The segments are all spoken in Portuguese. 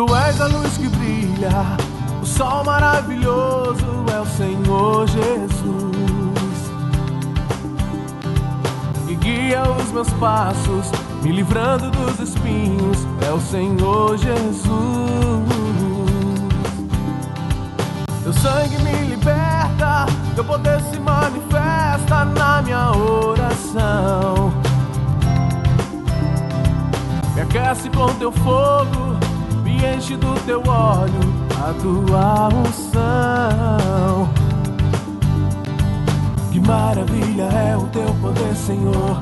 Tu és a luz que brilha, o sol maravilhoso é o Senhor Jesus. Que guia os meus passos, me livrando dos espinhos, é o Senhor Jesus. Teu sangue me liberta, teu poder se manifesta na minha oração. Me aquece com teu fogo enche do teu óleo a tua unção. Que maravilha é o teu poder, Senhor.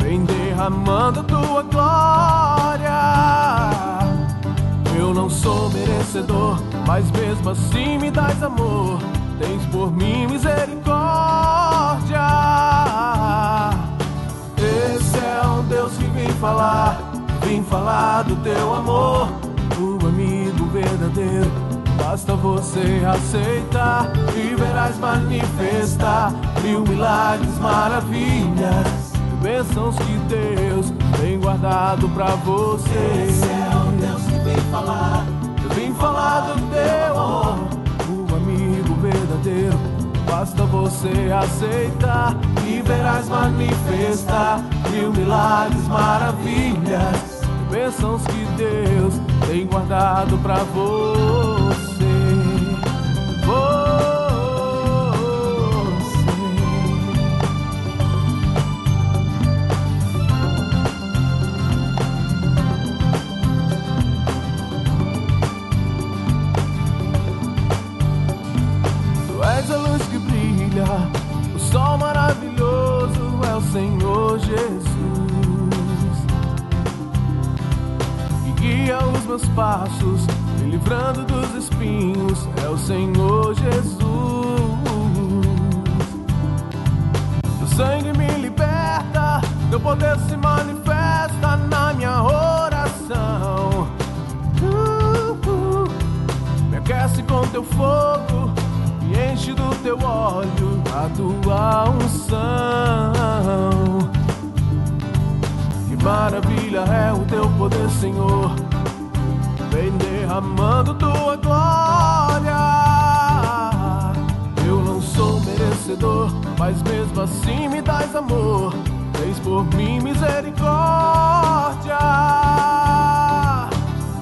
Vem derramando tua glória. Eu não sou merecedor, mas mesmo assim me dás amor. Tens por mim misericórdia. Esse é um Deus que vem falar Vim falar do teu amor, o amigo verdadeiro. Basta você aceitar e verás manifestar mil milagres, maravilhas, bênçãos que Deus tem guardado pra você. Esse é o Deus que vem falar. Vim falar do teu amor, o amigo verdadeiro. Basta você aceitar e verás manifestar mil milagres, maravilhas bênçãos que Deus tem guardado para você. você. Tu és a luz que brilha, o sol maravilhoso é o Senhor Jesus. Meus passos, me livrando dos espinhos, é o Senhor Jesus. Teu sangue me liberta, teu poder se manifesta na minha oração. Uh, uh, me aquece com teu fogo, me enche do teu óleo, a tua unção. Maravilha é o teu poder, Senhor. Vem derramando tua glória. Eu não sou merecedor, mas mesmo assim me dás amor. Tens por mim misericórdia.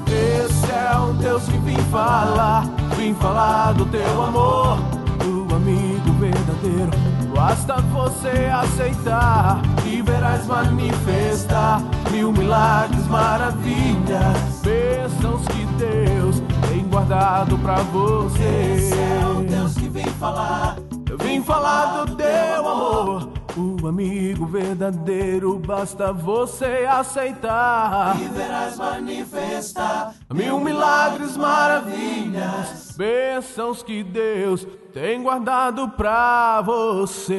Esse é um Deus que vim falar, vim falar do teu amor, do amigo verdadeiro Basta você aceitar e verás manifestar mil milagres, maravilhas, bênçãos que Deus tem guardado pra você. Esse é o Deus que vem falar. Eu vim falar do teu amor. O amigo verdadeiro basta você aceitar. E verás manifestar mil milagres, maravilhas, bênçãos que Deus tem guardado pra você.